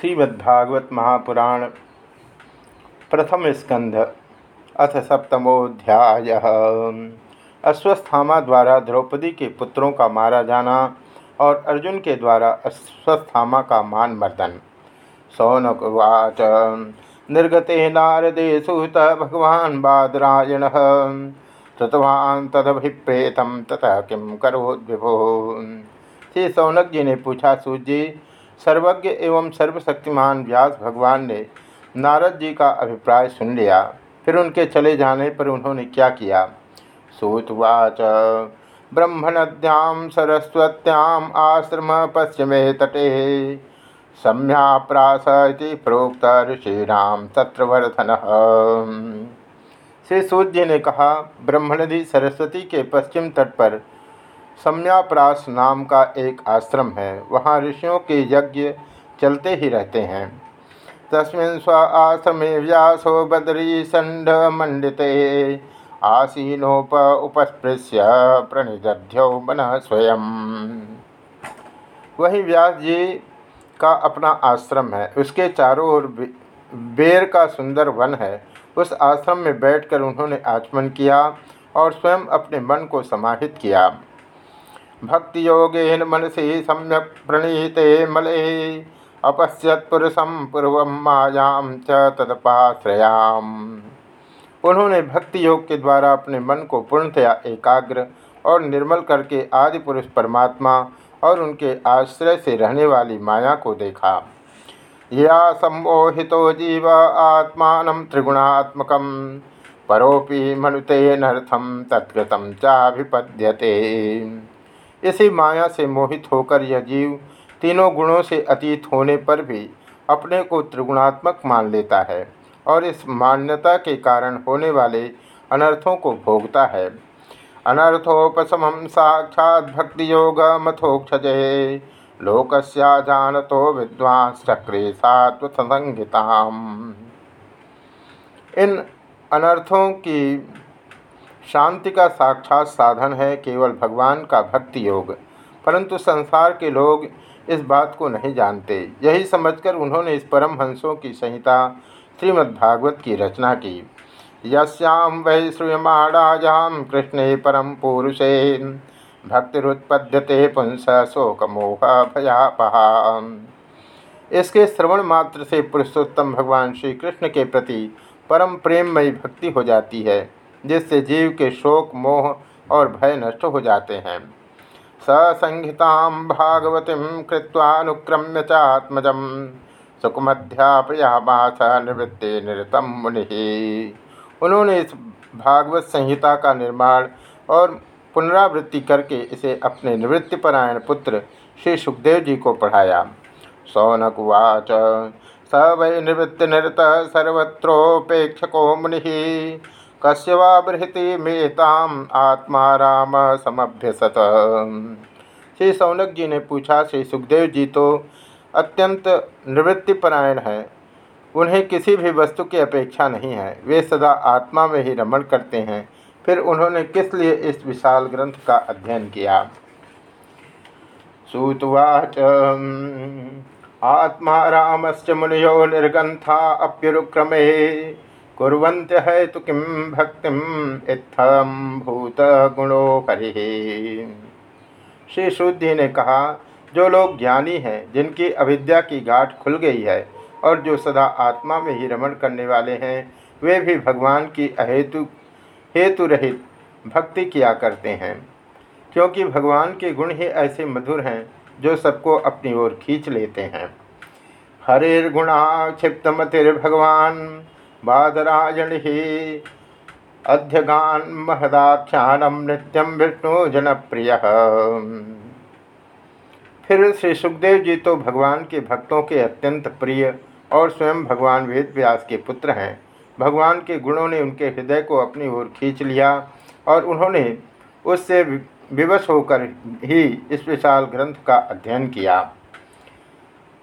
श्रीमद्भागवत महापुराण प्रथम स्कंध अथ सप्तमोध्याय अश्वस्थामा द्वारा द्रौपदी के पुत्रों का मारा जाना और अर्जुन के द्वारा अश्वस्थामा का मान मर्दन। सौनकवाच निर्गते नारदे सुत भगवान बादरायण ततवान तदभिप्रेतम ततः किम करोद्विभो। श्री सौनक जी ने पूछा सूजी सर्वज्ञ एवं सर्वशक्तिमान व्यास भगवान ने नारद जी का अभिप्राय सुन लिया। फिर उनके चले जाने पर उन्होंने क्या किया? सूतवाच ब्रह्मणद्याम सरस्वत्याम आश्रम पश्चिमे तटे। सम्याप्रास प्रोक्त ऋषिणाम तत्रवर्धन। श्री सूर्य जी ने कहा ब्रह्मणदि सरस्वती के पश्चिम तट पर सम्याप्रास नाम का एक आश्रम है। वहाँ ऋषियों के यज्ञ चलते ही रहते हैं। तस्मिन् स्व आश्रमे व्यासो बदरी संड मंडित आसीनोप उपस्पृश्य प्रणिध्यो मन स्वयं। वही व्यास जी का अपना आश्रम है। उसके चारों ओर बेर का सुंदर वन है। उस आश्रम में बैठकर उन्होंने आचमन किया और स्वयं अपने मन को समाहित किया। भक्ति योगेन मनसी सम्यक प्रणीते मले। अपश्यत्पुरुषम पूर्व मायाम च तदपाश्रयाम। उन्होंने भक्ति योग के द्वारा अपने मन को पूर्णतया एकाग्र और निर्मल करके आदि पुरुष परमात्मा और उनके आश्रय से रहने वाली माया को देखा। या सम्मोहितो जीव आत्मा त्रिगुणात्मक, परोपि मनुते नर्थम तत्कृतम चाभिपद्यते। इसी माया से मोहित होकर यह जीव तीनों गुणों से अतीत होने पर भी अपने को त्रिगुणात्मक मान लेता है और इस मान्यता के कारण होने वाले अनर्थों को भोगता है। अनर्थोपशम साक्षात भक्ति योग मथोक्षजय लोकस्या जानतो विद्वान सक्रिय सात्वसंगीता इन अनर्थों की शांति का साक्षात साधन है, केवल भगवान का भक्ति योग। परंतु संसार के लोग इस बात को नहीं जानते। यही समझकर उन्होंने इस परम हंसों की संहिता, श्रीमद्भागवत की रचना की। यस्याम वै श्रूयमाणायाम कृष्णे परम पुरुषे, भक्तिरुत्पद्यते पुंस शोक मोह भयापहा इसके श्रवण मात्र से पुरुषोत्तम भगवान श्री कृष्ण के प्रति परम प्रेममयी भक्ति हो जाती है। जिससे जीव के शोक, मोह और भय नष्ट हो जाते हैं। ससंहिता भागवती कृत्वानुक्रम्य चात्मज सुकुमध्यापयामास निवृत्ति निरतम मुनि। उन्होंने इस भागवत संहिता का निर्माण और पुनरावृत्ति करके इसे अपने निवृत्तिपरायण पुत्र श्री सुखदेव जी को पढ़ाया। सौनकुवाच स वै निवृत्तिनिरत सर्वत्रोपेक्षको मुनि। कस्य वा बृहति मेताम आत्मा राम समभ्यसत। श्री सौनक जी ने पूछा, श्री सुखदेव जी तो अत्यंत निवृत्तिपरायण हैं। उन्हें किसी भी वस्तु की अपेक्षा नहीं है। वे सदा आत्मा में ही रमण करते हैं। फिर उन्होंने किस लिए इस विशाल ग्रंथ का अध्ययन किया? सूतवाच, आत्मा रामस्य मुनियो निर्गंथा अप्युरुक्रमे। कुरंत है तो किम भक्ति इत्थम भूत गुणो हरि। श्री शुद्धि ने कहा, जो लोग ज्ञानी हैं, जिनकी अविद्या की गाठ खुल गई है और जो सदा आत्मा में ही रमण करने वाले हैं, वे भी भगवान की अहेतु हेतु रहित भक्ति किया करते हैं। क्योंकि भगवान के गुण ही ऐसे मधुर हैं, जो सबको अपनी ओर खींच लेते हैं। हरिर्गुणा क्षिप्तमतिर्भगवान बादरायण ही अध्यगान महदाख्यानम नृत्यम विष्णु जनप्रिय। फिर श्री सुखदेव जी तो भगवान के भक्तों के अत्यंत प्रिय और स्वयं भगवान वेद व्यास के पुत्र हैं। भगवान के गुणों ने उनके हृदय को अपनी ओर खींच लिया और उन्होंने उससे विवश होकर ही इस विशाल ग्रंथ का अध्ययन किया।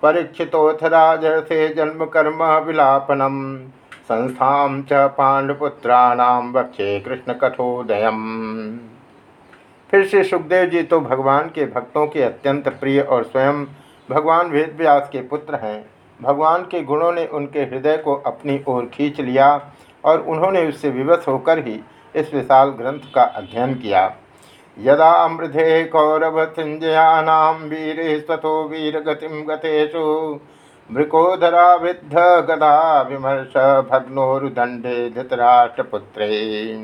परीक्षितोथ राजसे जन्म कर्म विलापनम। संस्था च पांडुपुत्राणाम वक्षे कृष्ण कठोदय फिर श्री सुखदेव जी तो भगवान के भक्तों के अत्यंत प्रिय और स्वयं भगवान वेद व्यास के पुत्र हैं। भगवान के गुणों ने उनके हृदय को अपनी ओर खींच लिया और उन्होंने उससे विवश होकर ही इस विशाल ग्रंथ का अध्ययन किया। यदा मृधे कौरव सिंजयानाम वीर स्वतो वीर गतिम गतेषु मृकोधरा विद्ध गदा विमर्श भग्नोरुदंडे धृतराष्ट्रपुत्रे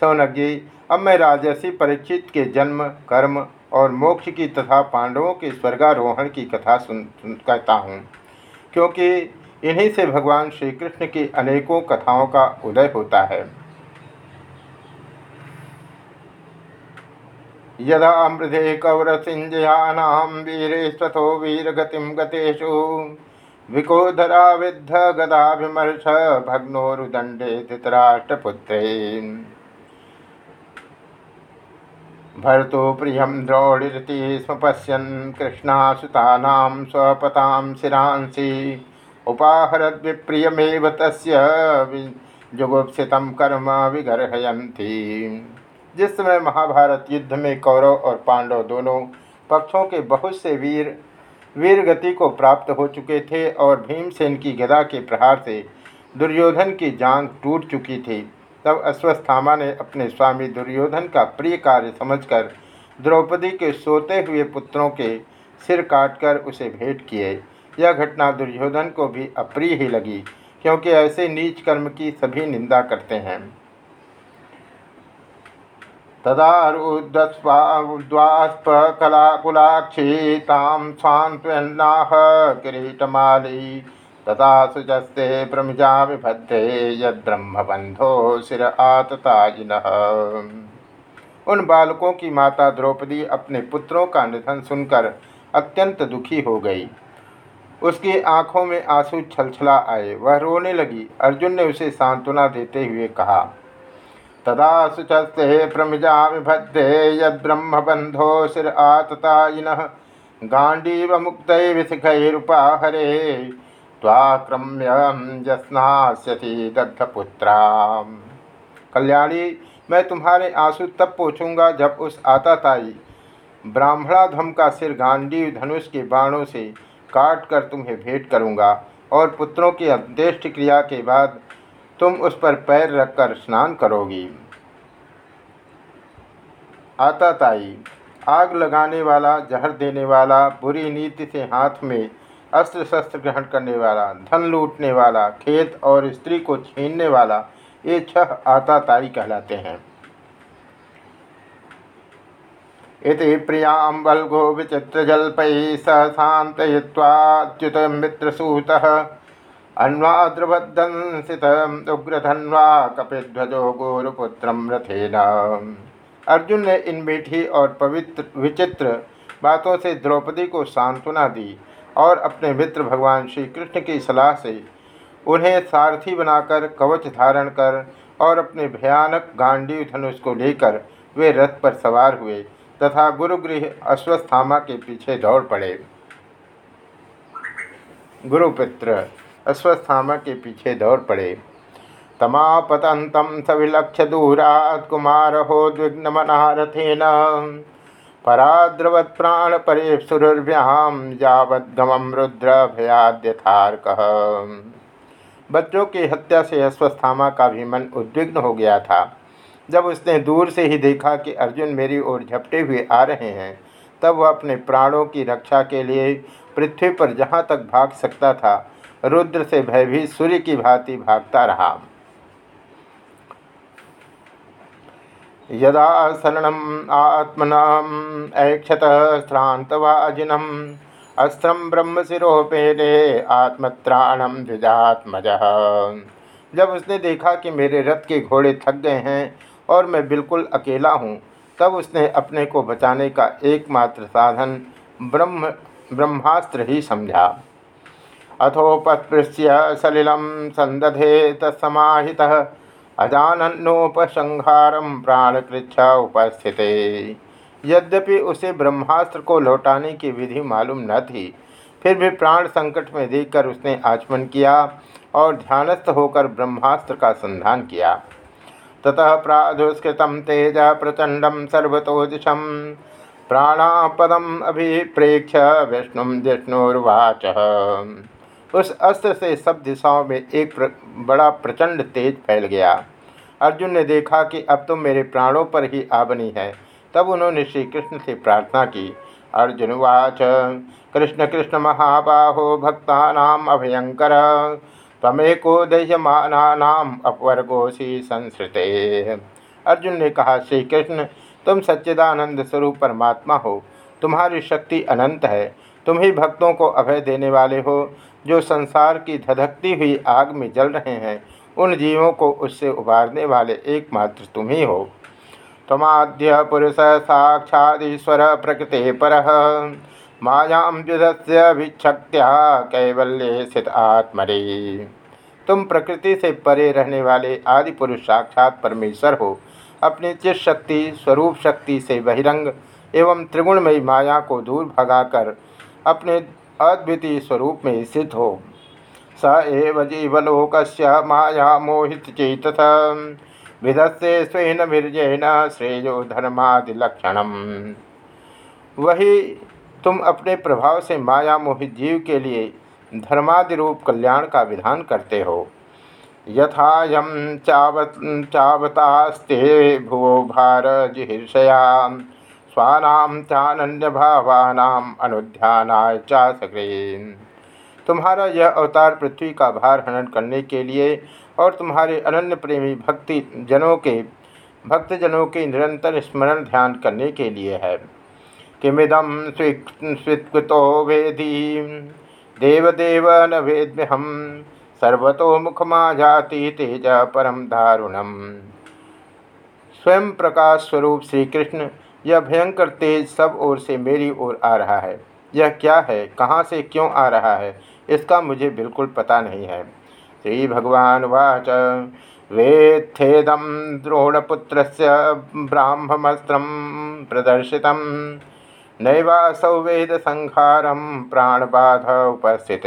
सौनक जी अब मैं राजर्षि परीक्षित के जन्म कर्म और मोक्ष की तथा पांडवों के स्वर्गारोहण की कथा सुन, सुन कहता हूँ। क्योंकि इन्हीं से भगवान श्री कृष्ण की अनेकों कथाओं का उदय होता है। यदा मृधे कौरसिंजयानाम वीरेश्वथो वीरगतिम गतेषु। विकोधरा विद्ध गदाभिमर्श भग्नोरुदंडे धृतराष्ट्रपुत्रे। भरतो प्रिय द्रौड़िति स्म पश्यन् कृष्णासुतानां स्वपतां शिरांसि उपाहरद्विप्रियमेव तस्य जुगुप्सितं कर्म विगर्हयन्ति। जिस समय महाभारत युद्ध में कौरव और पांडव दोनों पक्षों के बहुत से वीर वीर गति को प्राप्त हो चुके थे और भीमसेन की गदा के प्रहार से दुर्योधन की जांग टूट चुकी थी, तब अश्वस्थामा ने अपने स्वामी दुर्योधन का प्रिय कार्य समझकर द्रौपदी के सोते हुए पुत्रों के सिर काटकर उसे भेंट किए। यह घटना दुर्योधन को भी अप्रिय ही लगी, क्योंकि ऐसे नीच कर्म की सभी निंदा करते हैं। तदारुद्वास्पकलाकुलाक्षी ताम स्वान्त्वन्नाह किरीटमाली। तथा सुजस्ते प्रमिजा विभद्रे यद्रह्मबंधो सिर आतताजिन उन बालकों की माता द्रौपदी अपने पुत्रों का निधन सुनकर अत्यंत दुखी हो गई। उसकी आँखों में आँसू छलछला आए, वह रोने लगी। अर्जुन ने उसे सांत्वना देते हुए कहा तदा सुचस्ते प्रमिजा विभद्रे यद्रह्मबंधो सिर आतताजिन गांडीव मुक्त विशिखरुपाहरे स्वाक्रम्यम जस्नास्यति दग्धपुत्रा कल्याणी, मैं तुम्हारे आँसू तब पूछूँगा जब उस आताताई ब्राह्मणाधम का सिर गांडी धनुष के बाणों से काट कर तुम्हें भेंट करूँगा और पुत्रों की अंत्येष्ट क्रिया के बाद तुम उस पर पैर रखकर स्नान करोगी। आताताई आग लगाने वाला, जहर देने वाला, बुरी नीति से हाथ में अस्त्र शस्त्र ग्रहण करने वाला, धन लूटने वाला, खेत और स्त्री को छीनने वाला, ये छह आताताई कहलाते हैं। इति बल्गो विचित्रजल्पैः स शान्तयित्वाच्युत मित्रसूतः अन्वाद्रवदंसित उग्रधन्वा कपिध्वजो गोरुपुत्रम रथेन। अर्जुन ने इन मीठी और पवित्र विचित्र बातों से द्रौपदी को सांत्वना दी और अपने मित्र भगवान श्री कृष्ण की सलाह से उन्हें सारथी बनाकर कवच धारण कर और अपने भयानक गांडीव धनुष को लेकर वे रथ पर सवार हुए तथा गुरुगृह अश्वस्थामा के पीछे दौड़ पड़े। गुरुपुत्र अश्वस्थामा के पीछे दौड़ पड़े। तमापतंतम सविलक्ष्य दूरात कुमार हो द्विघ्नमनारथेन पराद्रवत प्राण परे सुरभ्याम यावद्गम रुद्र भयाद्यथार्क बच्चों की हत्या से अश्वस्थामा का भी मन उद्विग्न हो गया था। जब उसने दूर से ही देखा कि अर्जुन मेरी ओर झपटे हुए आ रहे हैं, तब वह अपने प्राणों की रक्षा के लिए पृथ्वी पर जहाँ तक भाग सकता था रुद्र से भयभीत सूर्य की भांति भागता रहा। यदा शरण आत्मनम ऐक्षत श्रांतवाजिनम अस्त्रम ब्रह्म सिरोपेले आत्मत्राणम द्विजात्मज। जब उसने देखा कि मेरे रथ के घोड़े थक गए हैं और मैं बिल्कुल अकेला हूँ, तब उसने अपने को बचाने का एकमात्र साधन ब्रह्म, ब्रह्मास्त्र ही समझा। अथोपस्पृश्य सलिलम संदधे तत्समाहितः। अजानन्नोपसंहारम प्राणकृच्छ उपस्थित। यद्यपि उसे ब्रह्मास्त्र को लौटाने की विधि मालूम न थी, फिर भी प्राण संकट में देखकर उसने आचमन किया और ध्यानस्थ होकर ब्रह्मास्त्र का संधान किया। ततः प्रादुष्कृत तेज प्रचंडम सर्वतोदिशम प्राणापदम अभिप्रेक्ष विष्णु जिष्णुर्वाच। उस अस्त्र से सब दिशाओं में एक प्र, बड़ा प्रचंड तेज फैल गया। अर्जुन ने देखा कि अब तो मेरे प्राणों पर ही आबनी है। तब उन्होंने श्री कृष्ण से प्रार्थना की अर्जुन वाच कृष्ण कृष्ण महाबाहो भक्ता अभयंकर तमेको दह्यमानाम अपवर्गोशी संस्कृते अर्जुन ने कहा श्री कृष्ण तुम सच्चिदानंद स्वरूप परमात्मा हो। तुम्हारी शक्ति अनंत है। तुम ही भक्तों को अभय देने वाले हो। जो संसार की धधकती हुई आग में जल रहे हैं, उन जीवों को उससे उबारने वाले एकमात्र तुम ही हो। तमाद्य पुरुष साक्षादीश्वर प्रकृति पर। मायाम युधस्य भिक्षक्त्या कैवल्य स्थित आत्मरे। तुम प्रकृति से परे रहने वाले आदि पुरुष साक्षात परमेश्वर हो। अपनी चित शक्ति, स्वरूप शक्ति से बहिरंग एवं त्रिगुणमयी माया को दूर भगाकर अपने अद्वितीय स्वरूप में स्थित हो। स एव जीवलोक माया मोहित चेत विधत्ते स्वेन वीरजेन श्रेयो धर्मादिलक्षण वही तुम अपने प्रभाव से माया मोहित जीव के लिए धर्मादि रूप कल्याण का विधान करते हो। यथायम चावत चावतास्ते भुवो भार जिहर्षया। स्वानाम चान्य भावानाम अनुध्यानाय चासग्रे तुम्हारा यह अवतार पृथ्वी का भार हनन करने के लिए और तुम्हारे अनन्य प्रेमी भक्ति जनों के, भक्तजनों के निरंतर स्मरण ध्यान करने के लिए है। किमिदम स्वीकृतो वेदी। देवदेव न वेद्य हम सर्वतो मुखमा जाति तेज परम दारुणम। स्वयं प्रकाश स्वरूप श्री कृष्ण यह भयंकर तेज सब ओर से मेरी ओर आ रहा है। यह क्या है? कहाँ से क्यों आ रहा है? इसका मुझे बिल्कुल पता नहीं है। श्री भगवान वाच। वेत्थेदम द्रोणपुत्र से ब्राह्मस्त्र प्रदर्शित नैवासौ वेद संहारम प्राणबाध उपस्थित।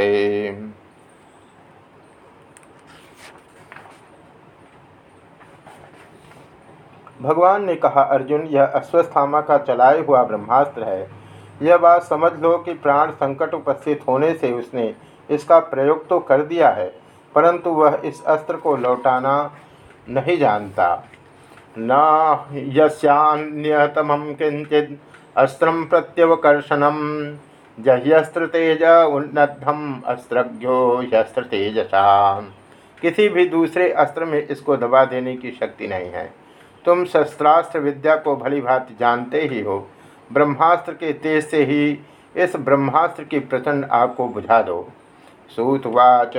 भगवान ने कहा, अर्जुन, यह अश्वस्थामा का चलाए हुआ ब्रह्मास्त्र है। यह बात समझ लो कि प्राण संकट उपस्थित होने से उसने इसका प्रयोग तो कर दिया है, परंतु वह इस अस्त्र को लौटाना नहीं जानता। न यस्यान्यतम किंचित अस्त्र प्रत्यवकर्षणम जह्यस्त्र तेज उन्नतम अस्त्रज्ञो यस्त्र तेजसा। किसी भी दूसरे अस्त्र में इसको दबा देने की शक्ति नहीं है। तुम शस्त्रास्त्र विद्या को भली भांति जानते ही हो। ब्रह्मास्त्र के तेज से ही इस ब्रह्मास्त्र की प्रचंड आग को बुझा दो। सूतवाच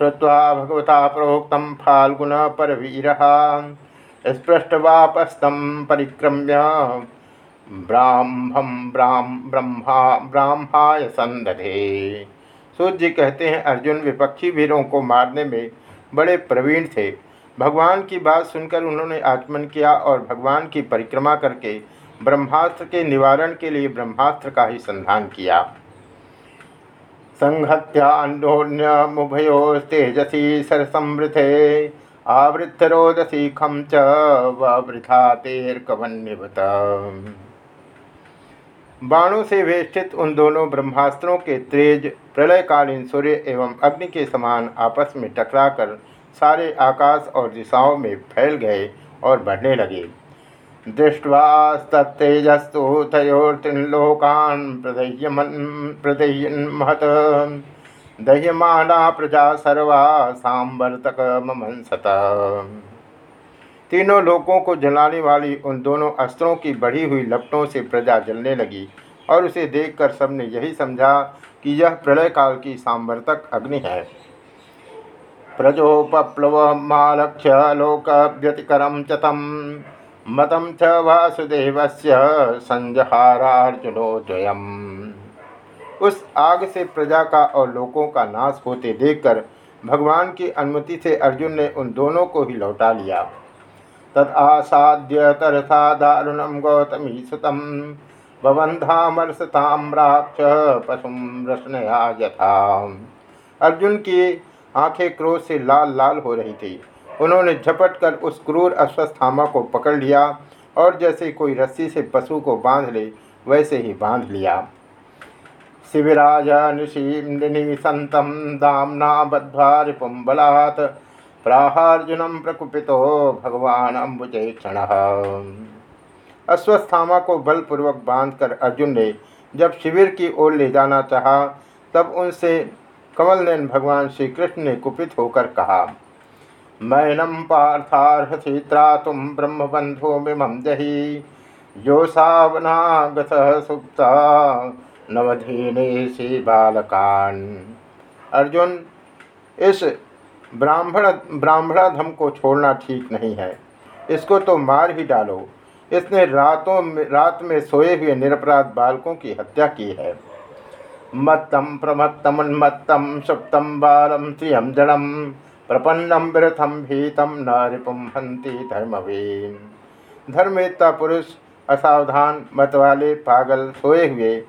श्रुवा भगवता प्रोक्त फाल्गुन परवीर। स्पृष्टवापस्तम परिक्रम्य ब्राह्मम ब्राह्म ब्रह्मा ब्राह्माय संदधे सूर्य कहते हैं, अर्जुन विपक्षी वीरों को मारने में बड़े प्रवीण थे। भगवान की बात सुनकर उन्होंने आचमन किया और भगवान की परिक्रमा करके ब्रह्मास्त्र के निवारण के लिए ब्रह्मास्त्र का ही संधान किया। संहत्यान्योन्यमुभयोस्तेजसी सरसमृथे आवृत्तरोदसी खम च वृथा तेर्कवन्यवत बाणों से वेष्टित उन दोनों ब्रह्मास्त्रों के तेज, प्रलयकालीन सूर्य एवं अग्नि के समान आपस में टकराकर सारे आकाश और दिशाओं में फैल गए और बढ़ने लगे। दृष्टवास्ततेजस्तु तयोर्तिलोकान दह्यमाना प्रजा सर्वा सांवर्तक ममंसत तीनों लोकों को जलाने वाली उन दोनों अस्त्रों की बढ़ी हुई लपटों से प्रजा जलने लगी और उसे देखकर सबने यही समझा कि यह प्रलय काल की सांवर्तक अग्नि है। प्रजोपप्लवमालक्ष्य लोकव्यतिकरं च तं मतं च वासुदेवस्य संजहारार्जुनोद्वयम् उस आग से प्रजा का और लोगों का नाश होते देखकर भगवान की अनुमति से अर्जुन ने उन दोनों को ही लौटा लिया। तदासाद्य तरथा दारुणम गौतमी सुतम। भवंधामर्षताम्राक्ष पशुम रसनया यथा। अर्जुन की आँखें क्रोध से लाल लाल हो रही थी। उन्होंने झपट कर उस क्रूर अश्वस्थामा को पकड़ लिया और जैसे कोई रस्सी से पशु को बाँध ले, वैसे ही बाँध लिया। शिविराज निशीमि संतम दामना बलात् प्राहार्जुनम प्रकुपितो भगवान अम्बुजे क्षण अश्वस्थामा को बलपूर्वक बांधकर अर्जुन ने जब शिविर की ओर ले जाना चाहा, तब उनसे कमल नैन भगवान श्री कृष्ण ने कुपित होकर कहा, मैनम पार्थारहसी त्रातुम ब्रह्मबंधो मिमं जही। योसावनागत सुप्ता नवधीने से बालकान अर्जुन, इस ब्राह्मण, ब्राह्मणाधम को छोड़ना ठीक नहीं है। इसको तो मार ही डालो। इसने रातों में, रात में सोए हुए निरपराध बालकों की हत्या की है। मत्तम प्रमत्तमुन्मत्तम सुप्तम बालम श्रियम जड़म प्रपन्नम विरथम भीतम न रिपुम हंति धर्मवीन। धर्मेता पुरुष, असावधान मत वाले पागल, सोए हुए,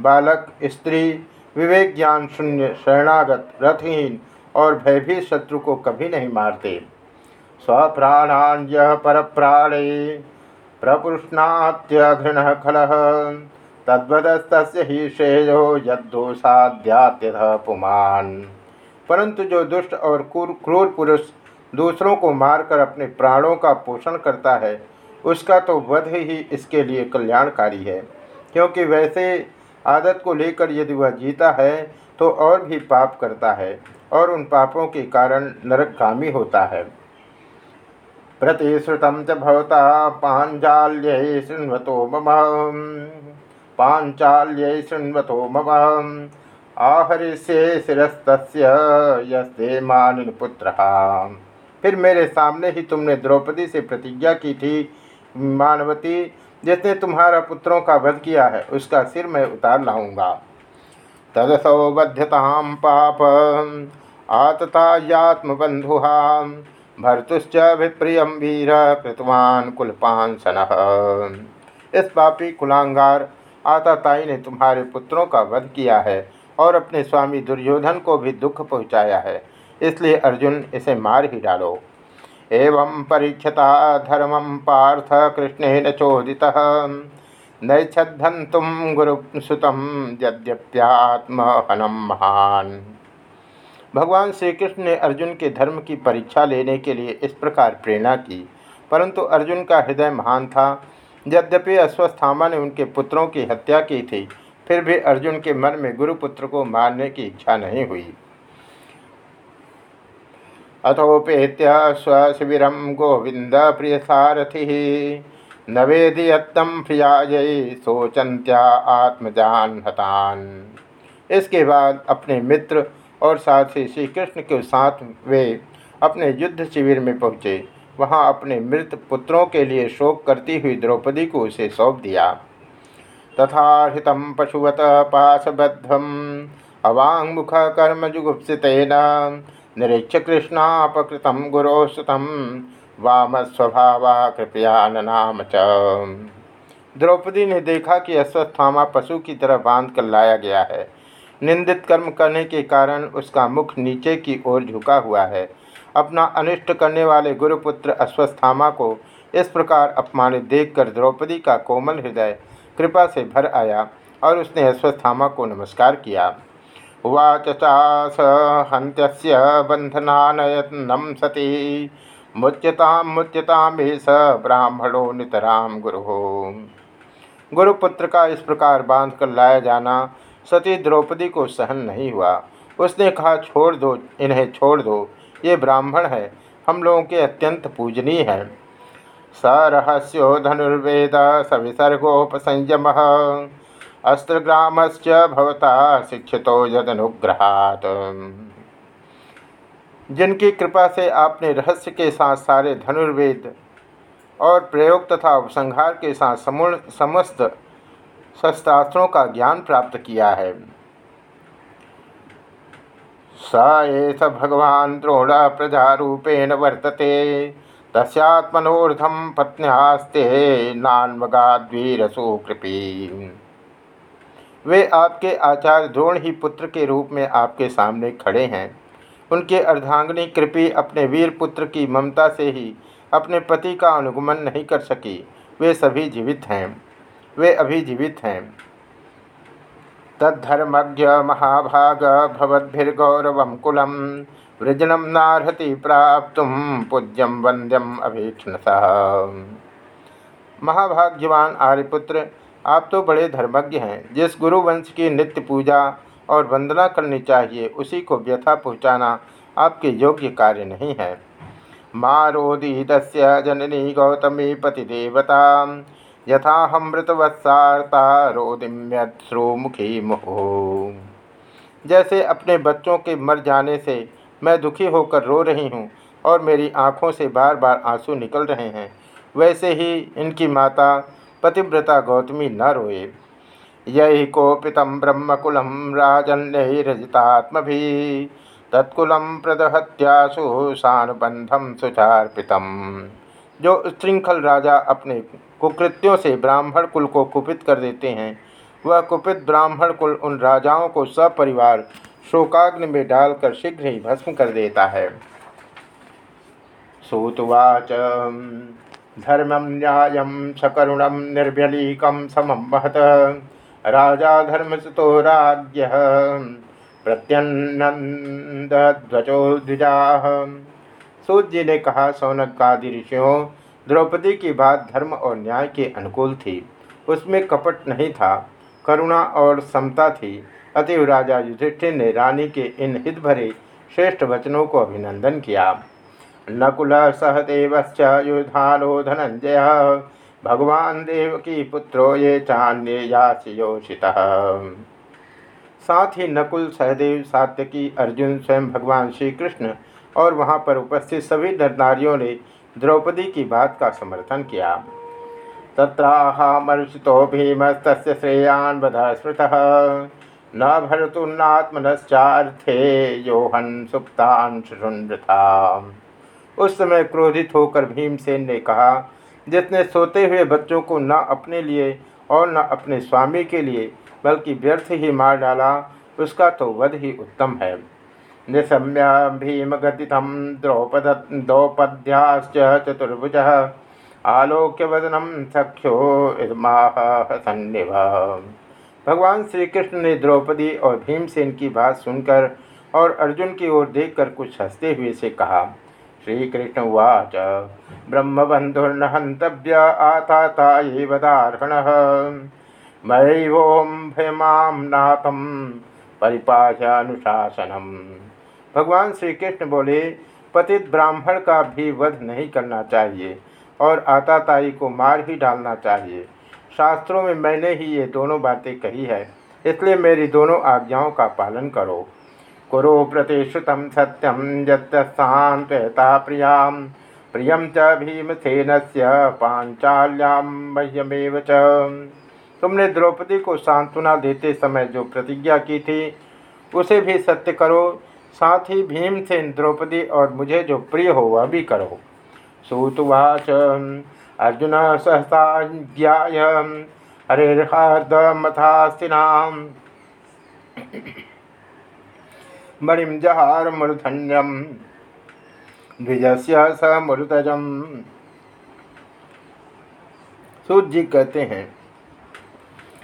बालक, स्त्री विवेक ज्ञान शून्य, शरणागत, रथहीन और भयभीत शत्रु को कभी नहीं मारते। स्वप्राणान्य पर प्राणे प्रपुष्णात्यघृण खल। तद्वदस्त ही श्रेयो यदोषाद्यात्यध पुमान। परंतु जो दुष्ट और क्रूर पुरुष दूसरों को मारकर अपने प्राणों का पोषण करता है, उसका तो वध ही इसके लिए कल्याणकारी है। क्योंकि वैसे आदत को लेकर यदि वह जीता है तो और भी पाप करता है और उन पापों के कारण नरकगामी होता है। प्रतिश्रुतम च भवता शृण्वतो मम। पांचाल्य शृण्वतो मम। आहरिष्ये शिस्त यस्ते मानिन पुत्र। फिर मेरे सामने ही तुमने द्रौपदी से प्रतिज्ञा की थी, मानवती, जिसने तुम्हारा पुत्रों का वध किया है, उसका सिर मैं उतार लाऊँगा। तदसौ बध्यताम पाप आततायात्मबंधुहा भर्तुश्च विप्रियम वीर कृतवान कुलपान सन इस पापी कुलांगार आताताई ने तुम्हारे पुत्रों का वध किया है और अपने स्वामी दुर्योधन को भी दुख पहुँचाया है, इसलिए अर्जुन इसे मार ही डालो। एवं परीक्षता धर्म पार्थ कृष्ण चोदित नैच्छन तुम गुरुसुत यद्यप्यात्महनम महान। भगवान श्री कृष्ण ने अर्जुन के धर्म की परीक्षा लेने के लिए इस प्रकार प्रेरणा की, परंतु अर्जुन का हृदय महान था यद्यपि अश्वस्थामा ने उनके पुत्रों की हत्या की थी, फिर भी अर्जुन के मन में गुरुपुत्र को मारने की इच्छा नहीं हुई। अथोपेत्य स्वशिविर गोविंद प्रिय सारथि नवेदियत्तम प्रियाजय सोचंत्या आत्मजान हतान। इसके बाद अपने मित्र और साथी श्री कृष्ण के साथ वे अपने युद्ध शिविर में पहुँचे। वहाँ अपने मृत पुत्रों के लिए शोक करती हुई द्रौपदी को उसे सौंप दिया। तथा हित पशुवत पाशबद्धम। अवांगमुख कर्म जुगुप्सितेन। निरीक्ष कृष्णापकृत गुरोस्तुत वाम स्वभावा कृपया नाम च। द्रौपदी ने देखा कि अश्वस्थामा पशु की तरह बाँध कर लाया गया है। निंदित कर्म करने के कारण उसका मुख नीचे की ओर झुका हुआ है। अपना अनिष्ट करने वाले गुरुपुत्र अश्वस्थामा को इस प्रकार अपमानित देखकर द्रौपदी का कोमल हृदय कृपा से भर आया और उसने अश्वस्थामा को नमस्कार किया। उवाच चास हंत्य बंधनानयनम सती मुच्यताम मुच्यताम स ब्राह्मणों नितराम गुरु। गुरुपुत्र का इस प्रकार बाँध कर लाया जाना सती द्रौपदी को सहन नहीं हुआ। उसने कहा, छोड़ दो, इन्हें छोड़ दो। ये ब्राह्मण है। हम लोगों के अत्यंत पूजनीय है। स रहस्यो धनुर्वेद स विसर्गोपसंयम अस्त्रग्रामश्च भवता शिक्षितो यदनुग्रहात्। जिनकी कृपा से आपने रहस्य के साथ सारे धनुर्वेद और प्रयोग तथा उपसंहार के साथ समूर्ण समस्त शस्त्रास्त्रों का ज्ञान प्राप्त किया है। स एष भगवान द्रोण प्रजारूपेण वर्तते। तस्यात्मनोर्धम पत्न्यास्ते नान्मगाद्वीरसु कृपी। वे आपके आचार्य द्रोण ही पुत्र के रूप में आपके सामने खड़े हैं। उनके अर्धांगनी कृपी अपने वीर पुत्र की ममता से ही अपने पति का अनुगमन नहीं कर सकी। वे सभी जीवित हैं। वे अभी जीवित हैं। तद्धर्मज्ञ महाभाग भवद्भिर्गौरव कुलम। वृजनम नारहति प्राप्त पूज्यम वंद्यम अभीक्षण महाभाग्यवान आर्यपुत्र, आप तो बड़े धर्मज्ञ हैं। जिस गुरु वंश की नित्य पूजा और वंदना करनी चाहिए, उसी को व्यथा पहुँचाना आपके योग्य कार्य नहीं है। मारोदीत जननी गौतमी पतिदेवता यथाहमृतवत्सारता रोदिम्यश्रुमुखी मुहो। जैसे अपने बच्चों के मर जाने से मैं दुखी होकर रो रही हूँ और मेरी आँखों से बार बार आँसू निकल रहे हैं, वैसे ही इनकी माता पतिव्रता गौतमी न रोए। यही कोपित ब्रह्मकुलम राजन्यरजितात्म तत्कुलम प्रदहत्यासु सानुबंधम सुचार्पितम। जो श्रृंखल राजा अपने कुकृत्यों से ब्राह्मण कुल को कुपित कर देते हैं। वह कुपित ब्राह्मण कुल उन राजाओं को सपरिवार शोकाग्नि में डालकर शीघ्र ही भस्म कर देता है। सूतवाच धर्मम न्याय सकरुणम निर्व्यलीकम समम महत राजा धर्मसुतो राज्य प्रत्यन्नंदध्वजो द्विजा सूत जी ने कहा, सौनक आदि ऋषियों द्रौपदी की बात धर्म और न्याय के अनुकूल थी। उसमें कपट नहीं था, करुणा और समता थी। अतएव राजा युधिष्ठिर ने रानी के इन हित भरे श्रेष्ठ वचनों को अभिनंदन किया। नकुल सहदेव युधानो धनंजय, भगवान देव की पुत्रो ये चान्य याचियोषित साथ ही नकुल सहदेव सात्यकी अर्जुन स्वयं भगवान श्री कृष्ण और वहाँ पर उपस्थित सभी नरनारियों ने द्रौपदी की बात का समर्थन किया। तत्राहामर्षितो भीमस्त श्रेयान बध स्मृत। न भरतुन्नात्मनश्चार्थे योहन सुप्तान उस समय क्रोधित होकर भीमसेन ने कहा, जिसने सोते हुए बच्चों को न अपने लिए और न अपने स्वामी के लिए, बल्कि व्यर्थ ही मार डाला, उसका तो वध ही उत्तम है। निशम्य भीमगतिथम द्रौपद चतुर्भुज। आलोक्य वदनम सख्यो सन्निभ भगवान श्री कृष्ण ने द्रौपदी और भीमसेन की बात सुनकर और अर्जुन की ओर देखकर कुछ हँसते हुए से कहा, श्रीकृष्ण उवाच। ब्रह्मबंधुर्न हंतव्य आता ये वदारण मयैवोम भयमाम नाथम परिपाशानुशासनम भगवान श्री कृष्ण बोले, पतित ब्राह्मण का भी वध नहीं करना चाहिए और आताताई को मार ही डालना चाहिए। शास्त्रों में मैंने ही ये दोनों बातें कही है, इसलिए मेरी दोनों आज्ञाओं का पालन करो। कुरु प्रतिश्रुतम सत्यम यत्तान्ता प्रिया प्रियम च भीमसेन से पांचाल्याम च। तुमने द्रौपदी को सांत्वना देते समय जो प्रतिज्ञा की थी, उसे भी सत्य करो। साथ ही भीम भीमसेन द्रौपदी और मुझे जो प्रिय हो वह भी करो। सूतवाच, अर्जुन सहसा ज्ञाय हरेर्हार्दमथास्तिना मणिम जहार मूर्धन्यम। स सूत जी कहते हैं,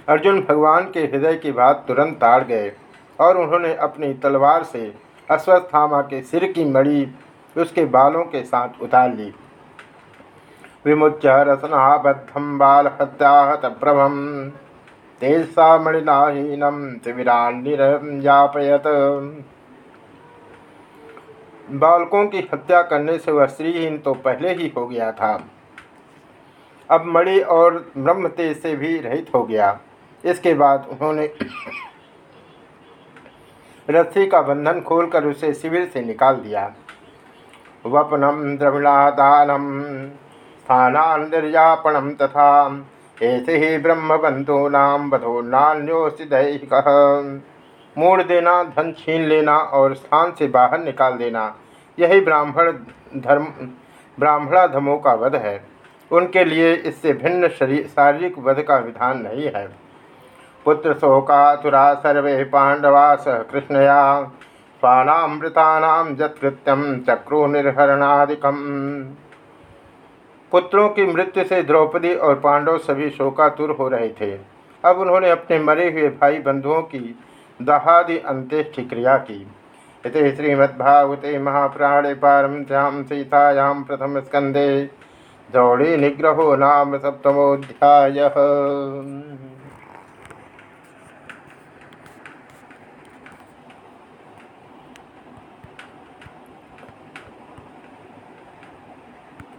अर्जुन भगवान के हृदय की बात तुरंत ताड़ गए और उन्होंने अपनी तलवार से अश्वत्थामा के सिर की मणि उसके बालों के साथ उतार ली। विमुच्य रसनाबद्धम बाल हत्याहत प्रभम तेजसा मणिनाहीनम शिविरान्यापयत बालकों की हत्या करने से वह श्रीहीन तो पहले ही हो गया था। अब मणि और ब्रह्म तेज से भी रहित हो गया। इसके बाद उन्होंने रस्सी का बंधन खोलकर उसे शिविर से निकाल दिया। वपनम द्रविणादानम स्थानानिर्यापणम तथा ऐसे ही ब्रह्मबंधूनाम बधो नान्योस्ति दैहिक। मोड़ देना, धन छीन लेना और स्थान से बाहर निकाल देना, यही ब्राह्मण धर्म, ब्राह्मणाधमों का वध है। उनके लिए इससे भिन्न शरीर शारीरिक वध का विधान नहीं है। पुत्र शोकातुरा सर्वे पांडवास कृष्णया। स्वानामृतानाम जत्कृत्यम चक्रु निर्हरणादिकम पुत्रों की मृत्यु से द्रौपदी और पांडव सभी शोकातुर हो रहे थे। अब उन्होंने अपने मरे हुए भाई बंधुओं की दहादि अंत्येष्टि क्रिया की। इति श्रीमद्भागवते महाप्राणे पारमश्याम सीतायां प्रथम स्कंदे द्रौड़ी निग्रहो नाम सप्तमोध्याय